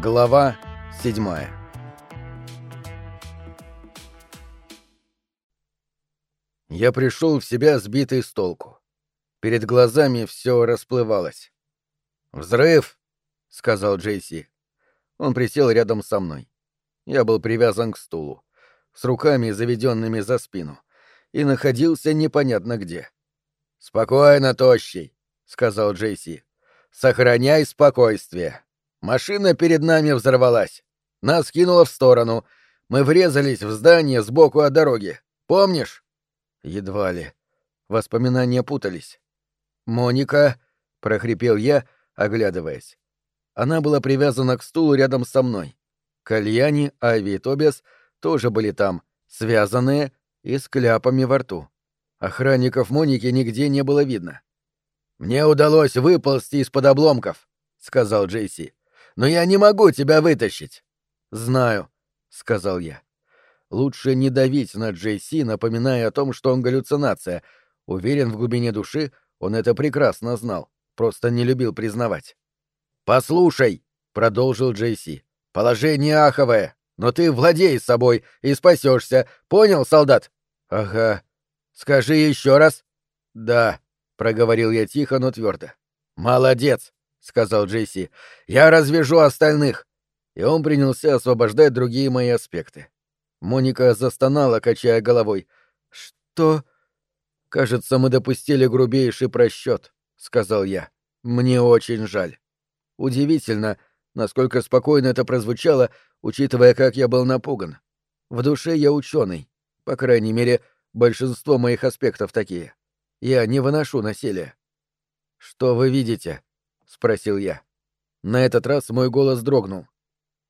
Глава седьмая Я пришел в себя сбитый с толку. Перед глазами все расплывалось. «Взрыв!» — сказал Джейси. Он присел рядом со мной. Я был привязан к стулу, с руками заведенными за спину, и находился непонятно где. «Спокойно, тощий», — сказал Джейси. «Сохраняй спокойствие. Машина перед нами взорвалась. Нас кинуло в сторону. Мы врезались в здание сбоку от дороги. Помнишь?» Едва ли. Воспоминания путались. «Моника», — прохрипел я, оглядываясь. Она была привязана к стулу рядом со мной. Кальяни, Айви и Тобиас тоже были там, связанные и с кляпами во рту. Охранников Моники нигде не было видно. «Мне удалось выползти из-под обломков», — сказал Джейси. «Но я не могу тебя вытащить». «Знаю», — сказал я. Лучше не давить на Джейси, напоминая о том, что он галлюцинация. Уверен, в глубине души он это прекрасно знал, просто не любил признавать. «Послушай», — продолжил Джейси, — «положение аховое, но ты владей собой и спасешься. Понял, солдат?» «Ага. Скажи еще раз». «Да», — проговорил я тихо, но твердо. «Молодец», — сказал Джейси. «Я развяжу остальных». И он принялся освобождать другие мои аспекты. Моника застонала, качая головой. «Что?» «Кажется, мы допустили грубейший просчет», — сказал я. «Мне очень жаль». Удивительно, насколько спокойно это прозвучало, учитывая, как я был напуган. В душе я ученый. По крайней мере, большинство моих аспектов такие. Я не выношу насилия. «Что вы видите?» — спросил я. На этот раз мой голос дрогнул.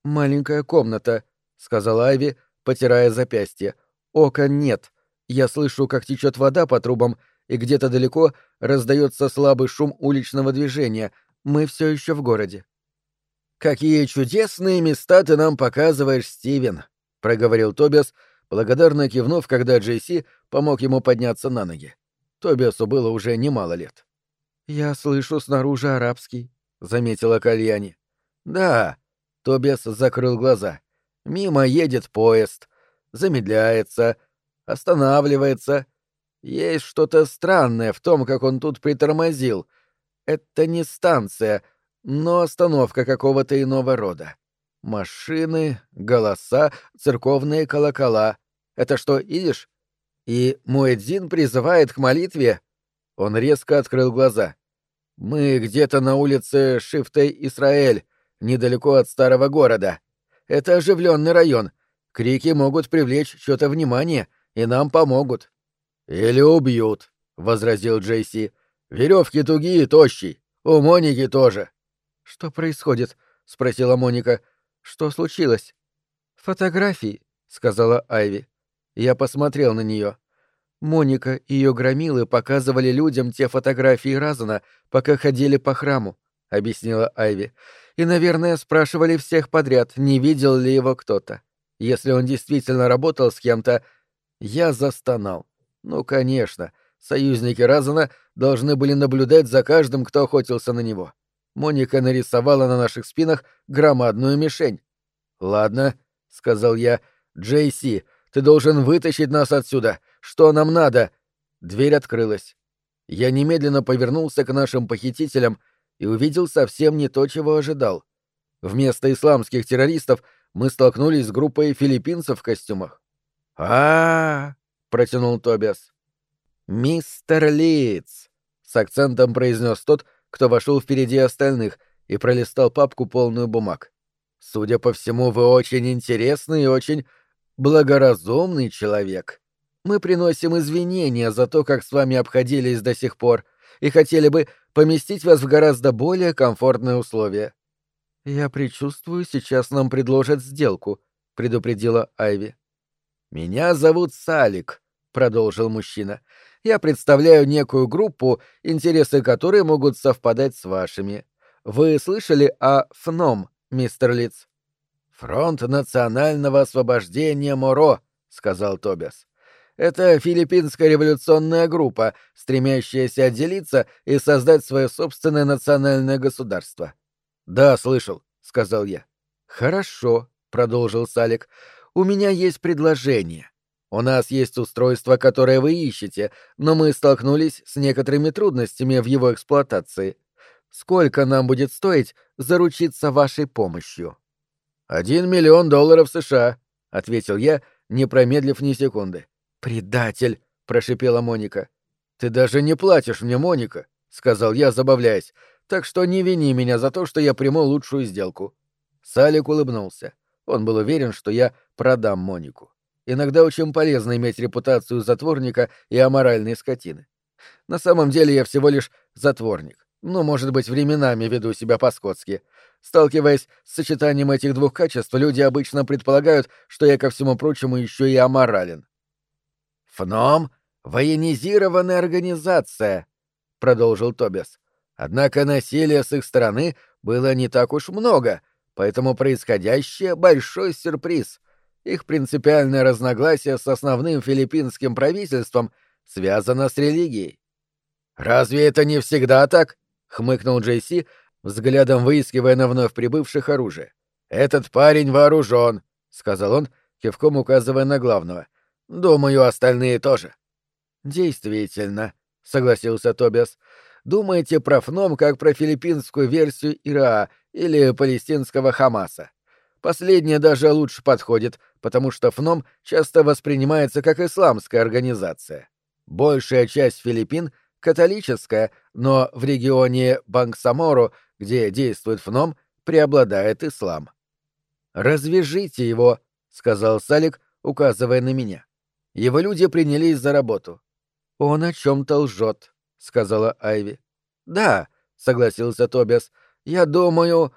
«Маленькая комната», — сказала Айви, потирая запястье. «Окон нет. Я слышу, как течет вода по трубам, и где-то далеко раздается слабый шум уличного движения, мы все еще в городе. «Какие чудесные места ты нам показываешь, Стивен!» — проговорил Тобиас, благодарно кивнув, когда Джейси помог ему подняться на ноги. Тобиасу было уже немало лет. «Я слышу снаружи арабский», — заметила Кальяни. «Да», — Тобиас закрыл глаза. «Мимо едет поезд, замедляется, останавливается. Есть что-то странное в том, как он тут притормозил — это не станция, но остановка какого-то иного рода. Машины, голоса, церковные колокола. Это что, идешь? И Муэдзин призывает к молитве? Он резко открыл глаза. Мы где-то на улице Шифтей-Исраэль, недалеко от старого города. Это оживленный район. Крики могут привлечь что-то внимание, и нам помогут. Или убьют, возразил Джейси. Веревки тугие и тощий. У Моники тоже. Что происходит? спросила Моника. Что случилось? Фотографии, сказала Айви. Я посмотрел на нее. Моника и ее громилы показывали людям те фотографии Разана, пока ходили по храму, объяснила Айви. И, наверное, спрашивали всех подряд, не видел ли его кто-то. Если он действительно работал с кем-то, я застонал. Ну, конечно, Союзники Разана должны были наблюдать за каждым, кто охотился на него. Моника нарисовала на наших спинах громадную мишень. «Ладно», — сказал я, — «Джейси, ты должен вытащить нас отсюда. Что нам надо?» Дверь открылась. Я немедленно повернулся к нашим похитителям и увидел совсем не то, чего ожидал. Вместо исламских террористов мы столкнулись с группой филиппинцев в костюмах. а, -а, -а протянул Тобиас. «Мистер Литц!» — с акцентом произнес тот, кто вошел впереди остальных и пролистал папку полную бумаг. «Судя по всему, вы очень интересный и очень благоразумный человек. Мы приносим извинения за то, как с вами обходились до сих пор, и хотели бы поместить вас в гораздо более комфортные условия». «Я предчувствую, сейчас нам предложат сделку», — предупредила Айви. «Меня зовут Салик», — продолжил мужчина я представляю некую группу, интересы которой могут совпадать с вашими. Вы слышали о ФНОМ, мистер Литц? Фронт национального освобождения Моро, сказал Тобиас. Это филиппинская революционная группа, стремящаяся отделиться и создать свое собственное национальное государство. Да, слышал, сказал я. «Хорошо», — продолжил Салик. «У меня есть предложение. У нас есть устройство, которое вы ищете, но мы столкнулись с некоторыми трудностями в его эксплуатации. Сколько нам будет стоить заручиться вашей помощью?» «Один миллион долларов США», — ответил я, не промедлив ни секунды. «Предатель!» — прошипела Моника. «Ты даже не платишь мне, Моника», — сказал я, забавляясь, «так что не вини меня за то, что я приму лучшую сделку». Салик улыбнулся. Он был уверен, что я продам Монику. Иногда очень полезно иметь репутацию затворника и аморальной скотины. На самом деле я всего лишь затворник. Ну, может быть, временами веду себя по-скотски. Сталкиваясь с сочетанием этих двух качеств, люди обычно предполагают, что я, ко всему прочему, еще и аморален. «ФНОМ — военизированная организация», — продолжил Тобиас. «Однако насилия с их стороны было не так уж много, поэтому происходящее — большой сюрприз. Их принципиальное разногласие с основным филиппинским правительством связано с религией. «Разве это не всегда так?» — хмыкнул Джейси, взглядом выискивая на вновь прибывших оружие. «Этот парень вооружен», — сказал он, кивком указывая на главного. «Думаю, остальные тоже». «Действительно», — согласился Тобиас. «Думаете про ФНОМ как про филиппинскую версию ИРА или палестинского Хамаса. Последнее даже лучше подходит, потому что ФНОМ часто воспринимается как исламская организация. Большая часть Филиппин — католическая, но в регионе Бангсамору, где действует ФНОМ, преобладает ислам. «Развяжите его», — сказал Салик, указывая на меня. Его люди принялись за работу. «Он о чем-то лжет», — сказала Айви. «Да», — согласился Тобиас, — «я думаю...»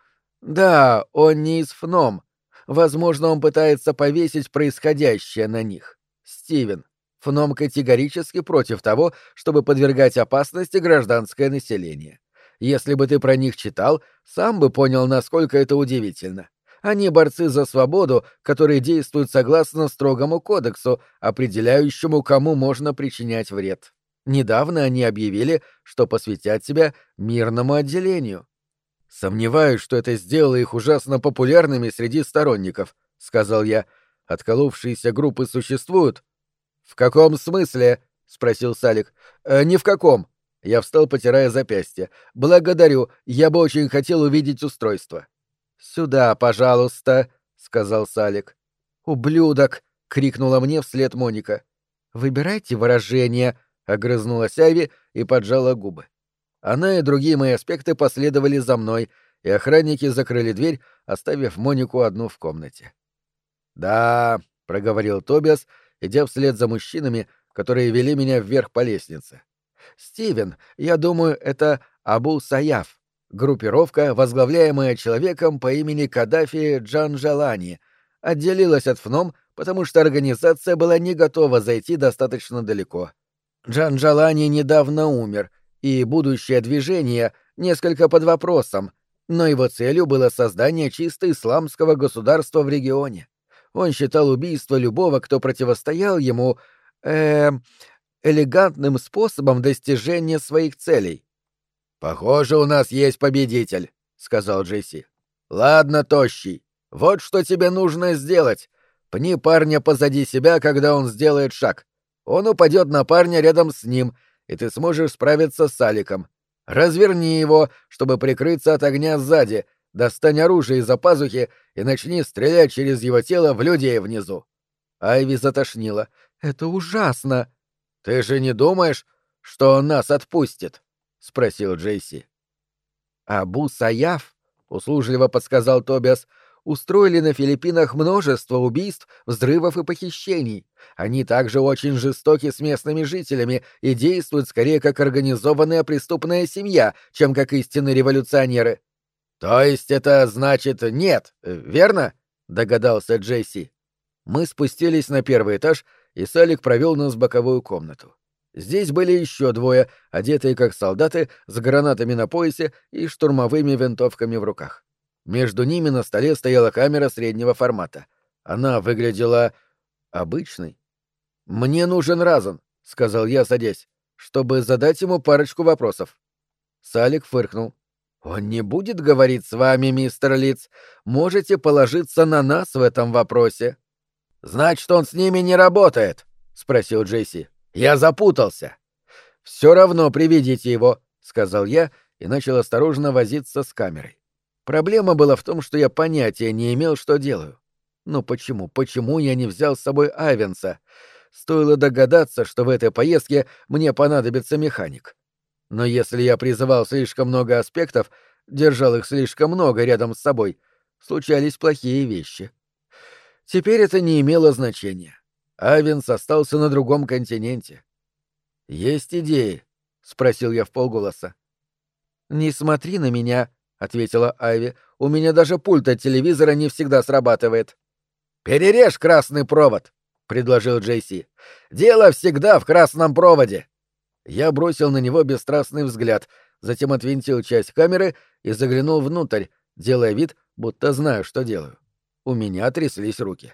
Да, он не из ФНОМ. Возможно, он пытается повесить происходящее на них. Стивен, ФНОМ категорически против того, чтобы подвергать опасности гражданское население. Если бы ты про них читал, сам бы понял, насколько это удивительно. Они борцы за свободу, которые действуют согласно строгому кодексу, определяющему, кому можно причинять вред. Недавно они объявили, что посвятят себя мирному отделению. Сомневаюсь, что это сделало их ужасно популярными среди сторонников, сказал я. Отколовшиеся группы существуют. В каком смысле? спросил Салик. Э, ни в каком. Я встал, потирая запястье. Благодарю, я бы очень хотел увидеть устройство. Сюда, пожалуйста, сказал Салик. Ублюдок! крикнула мне вслед Моника. Выбирайте выражение, огрызнулась Ави и поджала губы. Она и другие мои аспекты последовали за мной, и охранники закрыли дверь, оставив Монику одну в комнате. «Да», — проговорил Тобиас, идя вслед за мужчинами, которые вели меня вверх по лестнице. «Стивен, я думаю, это Абу Саяф, группировка, возглавляемая человеком по имени Каддафи Джанжалани, отделилась от ФНОМ, потому что организация была не готова зайти достаточно далеко. Джанжалани недавно умер — и будущее движение несколько под вопросом, но его целью было создание чисто исламского государства в регионе. Он считал убийство любого, кто противостоял ему, э, элегантным способом достижения своих целей. «Похоже, у нас есть победитель», — сказал Джесси. «Ладно, тощий, вот что тебе нужно сделать. Пни парня позади себя, когда он сделает шаг. Он упадет на парня рядом с ним, и ты сможешь справиться с Аликом. Разверни его, чтобы прикрыться от огня сзади, достань оружие из-за пазухи и начни стрелять через его тело в людей внизу. Айви затошнила. «Это ужасно!» «Ты же не думаешь, что он нас отпустит?» — спросил Джейси. «Абу Саяф», — услужливо подсказал Тобиас, устроили на Филиппинах множество убийств, взрывов и похищений. Они также очень жестоки с местными жителями и действуют скорее как организованная преступная семья, чем как истинные революционеры. То есть это значит нет, верно? догадался Джесси. Мы спустились на первый этаж, и Салик провел нас в боковую комнату. Здесь были еще двое, одетые как солдаты, с гранатами на поясе и штурмовыми винтовками в руках. Между ними на столе стояла камера среднего формата. Она выглядела обычной. «Мне нужен Разан», — сказал я, садясь, — «чтобы задать ему парочку вопросов». Салик фыркнул. «Он не будет говорить с вами, мистер Литц. Можете положиться на нас в этом вопросе». «Значит, он с ними не работает?» — спросил Джесси. «Я запутался». «Все равно приведите его», — сказал я и начал осторожно возиться с камерой. Проблема была в том, что я понятия не имел, что делаю. Но почему, почему я не взял с собой Айвенса? Стоило догадаться, что в этой поездке мне понадобится механик. Но если я призывал слишком много аспектов, держал их слишком много рядом с собой, случались плохие вещи. Теперь это не имело значения. Авенс остался на другом континенте. «Есть идеи?» — спросил я в полголоса. «Не смотри на меня», — ответила Айви. «У меня даже пульт от телевизора не всегда срабатывает». «Перережь красный провод», — предложил Джейси. «Дело всегда в красном проводе». Я бросил на него бесстрастный взгляд, затем отвинтил часть камеры и заглянул внутрь, делая вид, будто знаю, что делаю. У меня тряслись руки.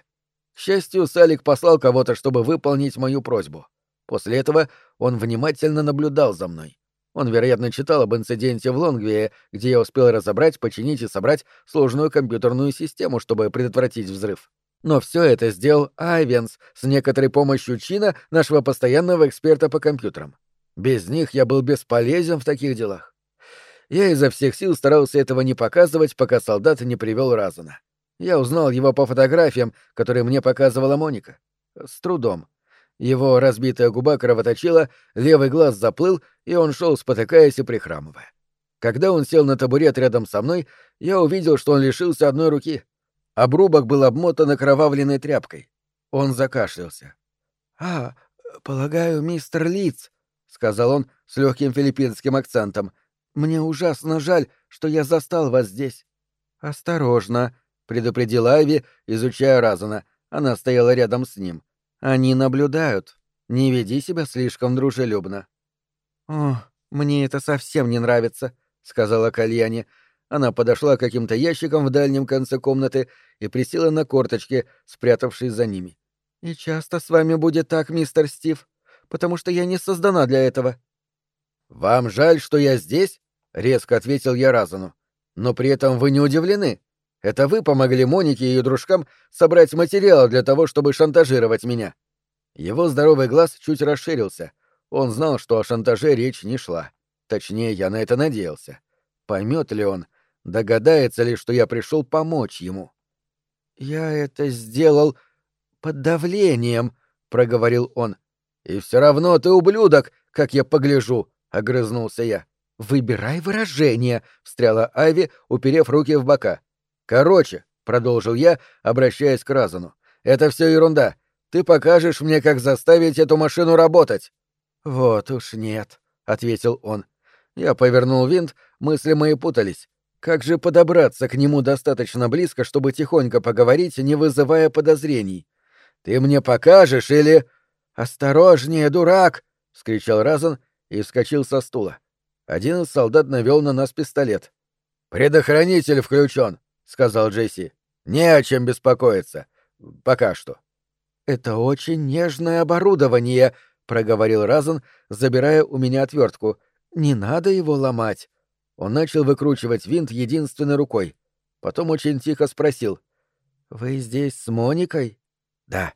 К счастью, Салик послал кого-то, чтобы выполнить мою просьбу. После этого он внимательно наблюдал за мной. Он, вероятно, читал об инциденте в Лонгвее, где я успел разобрать, починить и собрать сложную компьютерную систему, чтобы предотвратить взрыв. Но все это сделал Айвенс с некоторой помощью Чина, нашего постоянного эксперта по компьютерам. Без них я был бесполезен в таких делах. Я изо всех сил старался этого не показывать, пока солдат не привел Разана. Я узнал его по фотографиям, которые мне показывала Моника. С трудом. Его разбитая губа кровоточила, левый глаз заплыл, и он шел, спотыкаясь и прихрамывая. Когда он сел на табурет рядом со мной, я увидел, что он лишился одной руки. Обрубок был обмотан окровавленной тряпкой. Он закашлялся. — А, полагаю, мистер Лиц, — сказал он с легким филиппинским акцентом. «Мне ужасно жаль, что я застал вас здесь». «Осторожно», — предупредила Айви, изучая Разана. Она стояла рядом с ним. «Они наблюдают. Не веди себя слишком дружелюбно». «О, мне это совсем не нравится», — сказала Кальяне. Она подошла к каким-то ящикам в дальнем конце комнаты и присела на корточки, спрятавшись за ними. «И часто с вами будет так, мистер Стив?» потому что я не создана для этого». «Вам жаль, что я здесь?» — резко ответил я Разану. «Но при этом вы не удивлены. Это вы помогли Монике и ее дружкам собрать материал для того, чтобы шантажировать меня». Его здоровый глаз чуть расширился. Он знал, что о шантаже речь не шла. Точнее, я на это надеялся. Поймет ли он, догадается ли, что я пришел помочь ему? «Я это сделал под давлением», — проговорил он. «И все равно ты ублюдок, как я погляжу», — огрызнулся я. «Выбирай выражение», — встряла Айви, уперев руки в бока. «Короче», — продолжил я, обращаясь к Разану, — «это все ерунда. Ты покажешь мне, как заставить эту машину работать». «Вот уж нет», — ответил он. Я повернул винт, мысли мои путались. Как же подобраться к нему достаточно близко, чтобы тихонько поговорить, не вызывая подозрений? «Ты мне покажешь или...» «Осторожнее, дурак!» — вскричал Разан и вскочил со стула. Один из солдат навел на нас пистолет. «Предохранитель включен», — сказал Джесси. «Не о чем беспокоиться. Пока что». «Это очень нежное оборудование», — проговорил Разан, забирая у меня отвертку. «Не надо его ломать». Он начал выкручивать винт единственной рукой. Потом очень тихо спросил. «Вы здесь с Моникой?» «Да».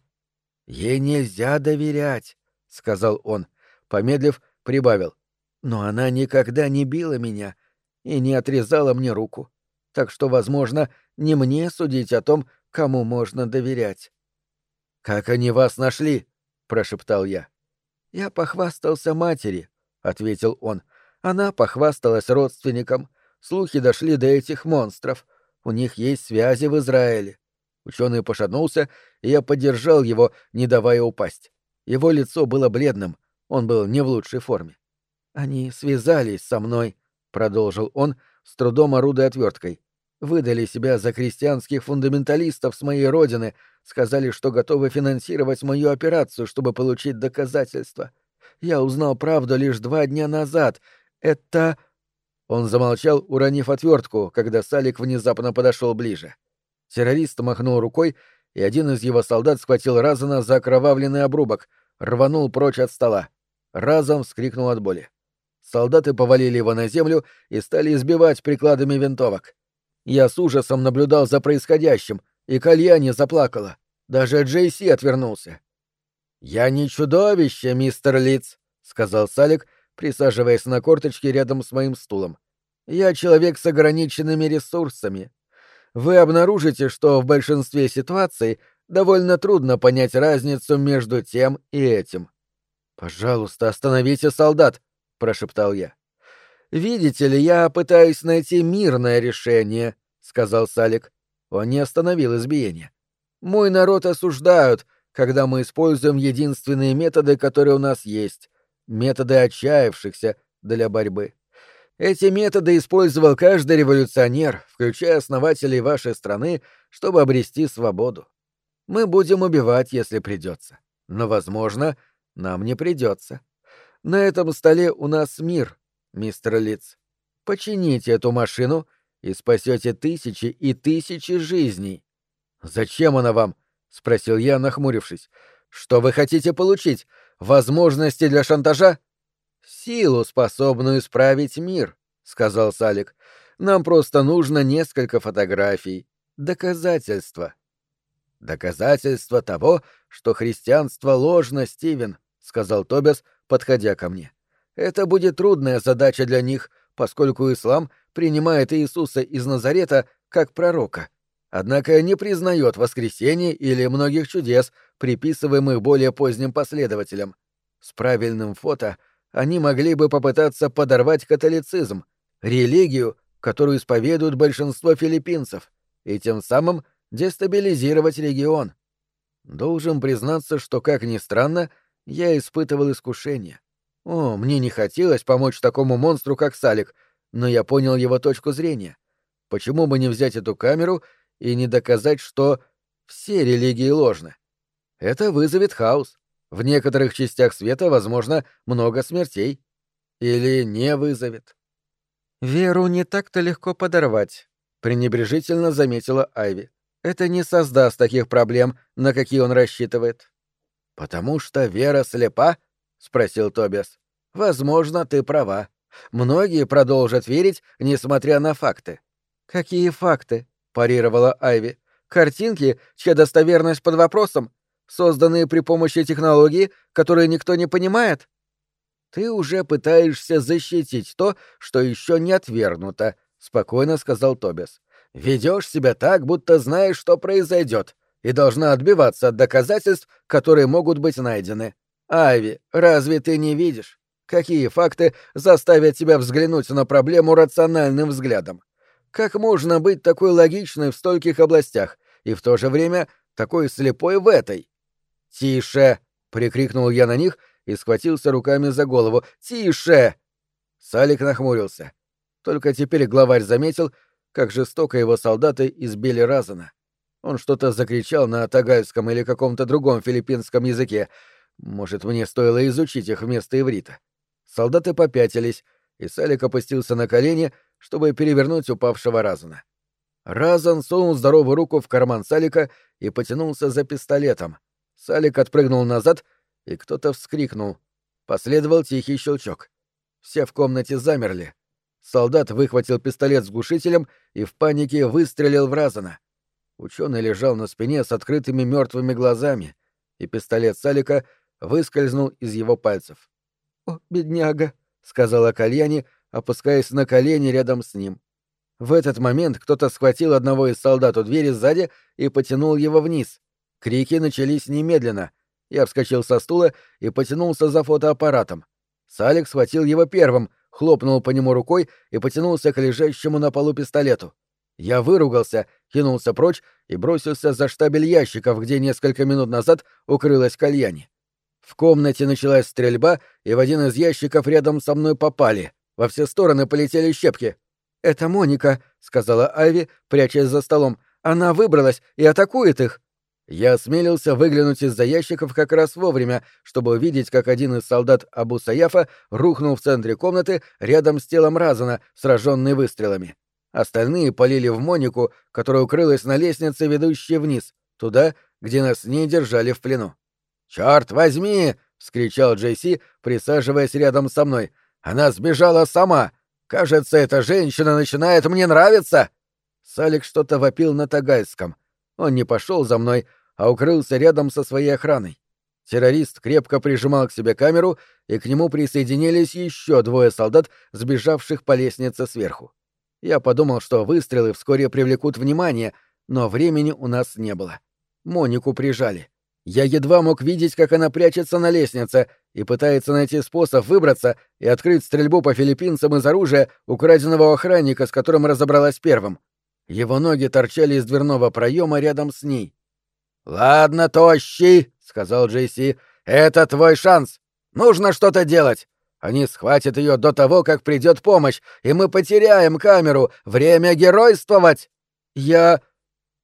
«Ей нельзя доверять», — сказал он. Помедлив, прибавил. «Но она никогда не била меня и не отрезала мне руку. Так что, возможно, не мне судить о том, кому можно доверять». «Как они вас нашли?» — прошептал я. «Я похвастался матери», — ответил он. «Она похвасталась родственникам. Слухи дошли до этих монстров. У них есть связи в Израиле. Ученый пошатнулся, и я поддержал его, не давая упасть. Его лицо было бледным, он был не в лучшей форме. «Они связались со мной», — продолжил он, с трудом орудуя отверткой. «Выдали себя за крестьянских фундаменталистов с моей родины, сказали, что готовы финансировать мою операцию, чтобы получить доказательства. Я узнал правду лишь два дня назад. Это...» Он замолчал, уронив отвертку, когда Салик внезапно подошел ближе. Террорист махнул рукой, и один из его солдат схватил Разана за окровавленный обрубок, рванул прочь от стола. Разом вскрикнул от боли. Солдаты повалили его на землю и стали избивать прикладами винтовок. Я с ужасом наблюдал за происходящим, и Кальяни заплакала. Даже Джейси отвернулся. «Я не чудовище, мистер Литц», — сказал Салик, присаживаясь на корточке рядом с моим стулом. «Я человек с ограниченными ресурсами. Вы обнаружите, что в большинстве ситуаций довольно трудно понять разницу между тем и этим. «Пожалуйста, остановите солдат», — прошептал я. «Видите ли, я пытаюсь найти мирное решение», — сказал Салик. Он не остановил избиение. «Мой народ осуждают, когда мы используем единственные методы, которые у нас есть, методы отчаявшихся для борьбы. Эти методы использовал каждый революционер, включая основателей вашей страны, чтобы обрести свободу. Мы будем убивать, если придется. Но, возможно, нам не придется. На этом столе у нас мир, мистер Литц. Почините эту машину и спасете тысячи и тысячи жизней. Зачем она вам? спросил я, нахмурившись. Что вы хотите получить? Возможности для шантажа? Силу, способную исправить мир, сказал Салик. Нам просто нужно несколько фотографий. Доказательства. Доказательство того, что христианство ложно, Стивен, сказал Тобиас, подходя ко мне. Это будет трудная задача для них, поскольку ислам принимает Иисуса из Назарета как пророка, однако не признает воскресение или многих чудес, приписываемых более поздним последователям. С правильным фото они могли бы попытаться подорвать католицизм, религию, которую исповедуют большинство филиппинцев, и тем самым дестабилизировать регион. Должен признаться, что, как ни странно, я испытывал искушение. О, мне не хотелось помочь такому монстру, как Салик, но я понял его точку зрения. Почему бы не взять эту камеру и не доказать, что все религии ложны? Это вызовет хаос. В некоторых частях света, возможно, много смертей. Или не вызовет. «Веру не так-то легко подорвать», — пренебрежительно заметила Айви это не создаст таких проблем, на какие он рассчитывает. Потому что вера слепа? Спросил Тобиас. Возможно, ты права. Многие продолжат верить, несмотря на факты. Какие факты? парировала Айви. Картинки, чья достоверность под вопросом, созданные при помощи технологии, которую никто не понимает. Ты уже пытаешься защитить то, что еще не отвергнуто, спокойно сказал Тобиас. Ведешь себя так, будто знаешь, что произойдет, и должна отбиваться от доказательств, которые могут быть найдены. Ави, разве ты не видишь? Какие факты заставят тебя взглянуть на проблему рациональным взглядом? Как можно быть такой логичной в стольких областях и в то же время такой слепой в этой? «Тише!» — прикрикнул я на них и схватился руками за голову. «Тише!» Салик нахмурился. Только теперь главарь заметил, как жестоко его солдаты избили Разана. Он что-то закричал на тагальском или каком-то другом филиппинском языке. Может, мне стоило изучить их вместо иврита. Солдаты попятились, и Салик опустился на колени, чтобы перевернуть упавшего Разана. Разан сунул здоровую руку в карман Салика и потянулся за пистолетом. Салик отпрыгнул назад, и кто-то вскрикнул. Последовал тихий щелчок. Все в комнате замерли. Солдат выхватил пистолет с глушителем и в панике выстрелил в Разана. Ученый лежал на спине с открытыми мертвыми глазами, и пистолет Салика выскользнул из его пальцев. «О, бедняга!» — сказала Кальяни, опускаясь на колени рядом с ним. В этот момент кто-то схватил одного из солдат у двери сзади и потянул его вниз. Крики начались немедленно. Я вскочил со стула и потянулся за фотоаппаратом. Салик схватил его первым, хлопнул по нему рукой и потянулся к лежащему на полу пистолету. Я выругался, кинулся прочь и бросился за штабель ящиков, где несколько минут назад укрылась кальяни. В комнате началась стрельба, и в один из ящиков рядом со мной попали. Во все стороны полетели щепки. «Это Моника», — сказала Айви, прячась за столом. «Она выбралась и атакует их». Я осмелился выглянуть из-за ящиков как раз вовремя, чтобы увидеть, как один из солдат Абу Саяфа рухнул в центре комнаты рядом с телом Разана, сраженный выстрелами. Остальные полили в Монику, которая укрылась на лестнице, ведущей вниз, туда, где нас не держали в плену. «Чёрт возьми!» — вскричал Джейси, присаживаясь рядом со мной. Она сбежала сама. Кажется, эта женщина начинает мне нравиться. Салик что-то вопил на тагальском. Он не пошел за мной, а укрылся рядом со своей охраной. Террорист крепко прижимал к себе камеру, и к нему присоединились еще двое солдат, сбежавших по лестнице сверху. Я подумал, что выстрелы вскоре привлекут внимание, но времени у нас не было. Монику прижали. Я едва мог видеть, как она прячется на лестнице и пытается найти способ выбраться и открыть стрельбу по филиппинцам из оружия, украденного у охранника, с которым разобралась первым. Его ноги торчали из дверного проема рядом с ней. «Ладно, тощий», — сказал Джейси, — «это твой шанс. Нужно что-то делать. Они схватят ее до того, как придет помощь, и мы потеряем камеру. Время геройствовать!» «Я...»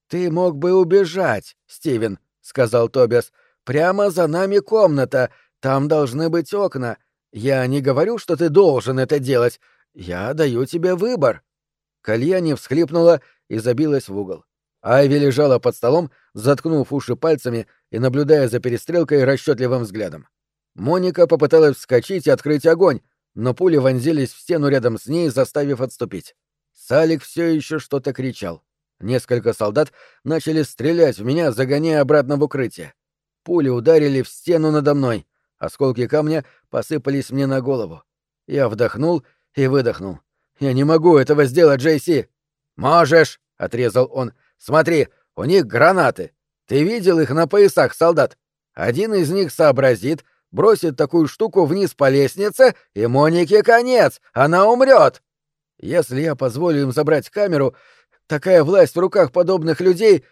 «Ты мог бы убежать, Стивен», — сказал Тобиас. «Прямо за нами комната. Там должны быть окна. Я не говорю, что ты должен это делать. Я даю тебе выбор». Кальяни всхлипнула и забилась в угол. Айви лежала под столом, заткнув уши пальцами и наблюдая за перестрелкой расчетливым взглядом. Моника попыталась вскочить и открыть огонь, но пули вонзились в стену рядом с ней, заставив отступить. Салик все еще что-то кричал. Несколько солдат начали стрелять в меня, загоняя обратно в укрытие. Пули ударили в стену надо мной. Осколки камня посыпались мне на голову. Я вдохнул и выдохнул. «Я не могу этого сделать, Джейси!» «Можешь!» — отрезал он. «Смотри, у них гранаты. Ты видел их на поясах, солдат? Один из них сообразит, бросит такую штуку вниз по лестнице, и Монике конец, она умрет. Если я позволю им забрать камеру, такая власть в руках подобных людей...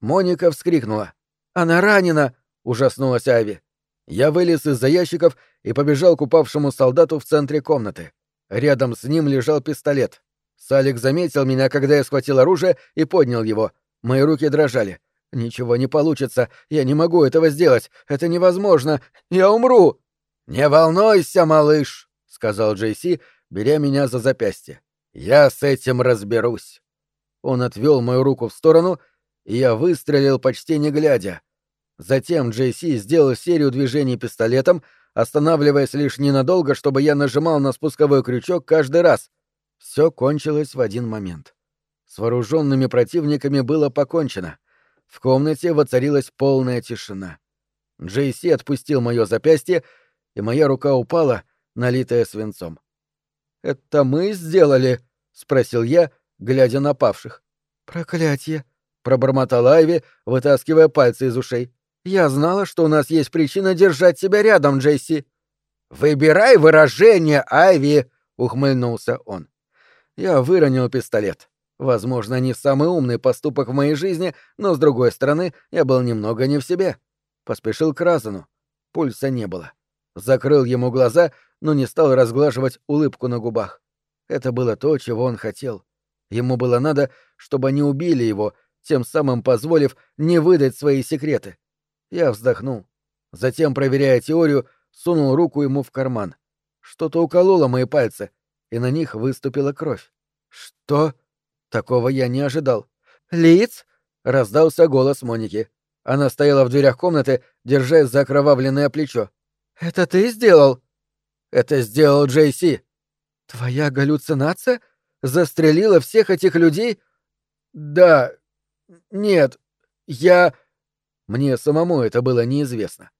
Моника вскрикнула. «Она ранена!» — ужаснулась Ави. Я вылез из-за ящиков и побежал к упавшему солдату в центре комнаты. Рядом с ним лежал пистолет. Салик заметил меня, когда я схватил оружие и поднял его. Мои руки дрожали. «Ничего не получится. Я не могу этого сделать. Это невозможно. Я умру!» «Не волнуйся, малыш!» — сказал Джейси, беря меня за запястье. «Я с этим разберусь». Он отвел мою руку в сторону, и я выстрелил почти не глядя. Затем Джейси сделал серию движений пистолетом, останавливаясь лишь ненадолго, чтобы я нажимал на спусковой крючок каждый раз. Все кончилось в один момент. С вооруженными противниками было покончено. В комнате воцарилась полная тишина. Джейси отпустил мое запястье, и моя рука упала, налитая свинцом. «Это мы сделали?» — спросил я, глядя на павших. «Проклятье!» — пробормотала Айви, вытаскивая пальцы из ушей. «Я знала, что у нас есть причина держать тебя рядом, Джейси». «Выбирай выражение, Айви!» — ухмыльнулся он. Я выронил пистолет. Возможно, не самый умный поступок в моей жизни, но, с другой стороны, я был немного не в себе. Поспешил к Разану. Пульса не было. Закрыл ему глаза, но не стал разглаживать улыбку на губах. Это было то, чего он хотел. Ему было надо, чтобы они убили его, тем самым позволив не выдать свои секреты. Я вздохнул. Затем, проверяя теорию, сунул руку ему в карман. Что-то укололо мои пальцы, и на них выступила кровь. «Что?» Такого я не ожидал. «Лиц?» — раздался голос Моники. Она стояла в дверях комнаты, держась за окровавленное плечо. «Это ты сделал?» «Это сделал Джейси». «Твоя галлюцинация? Застрелила всех этих людей?» «Да... Нет. Я...» Мне самому это было неизвестно.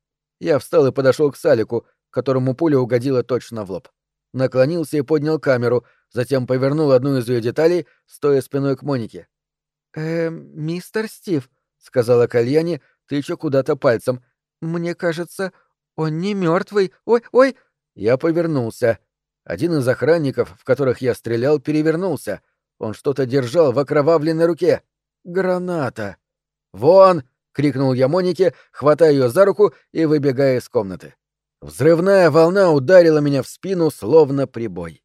Я встал и подошел к Салику, которому пуля угодила точно в лоб. Наклонился и поднял камеру, затем повернул одну из ее деталей, стоя спиной к Монике. «Э, мистер Стив», — сказала Кальяни, тыча куда-то пальцем. «Мне кажется, он не мертвый. Ой, ой!» Я повернулся. Один из охранников, в которых я стрелял, перевернулся. Он что-то держал в окровавленной руке. Граната. «Вон!» — крикнул я Монике, хватая ее за руку и выбегая из комнаты. Взрывная волна ударила меня в спину, словно прибой.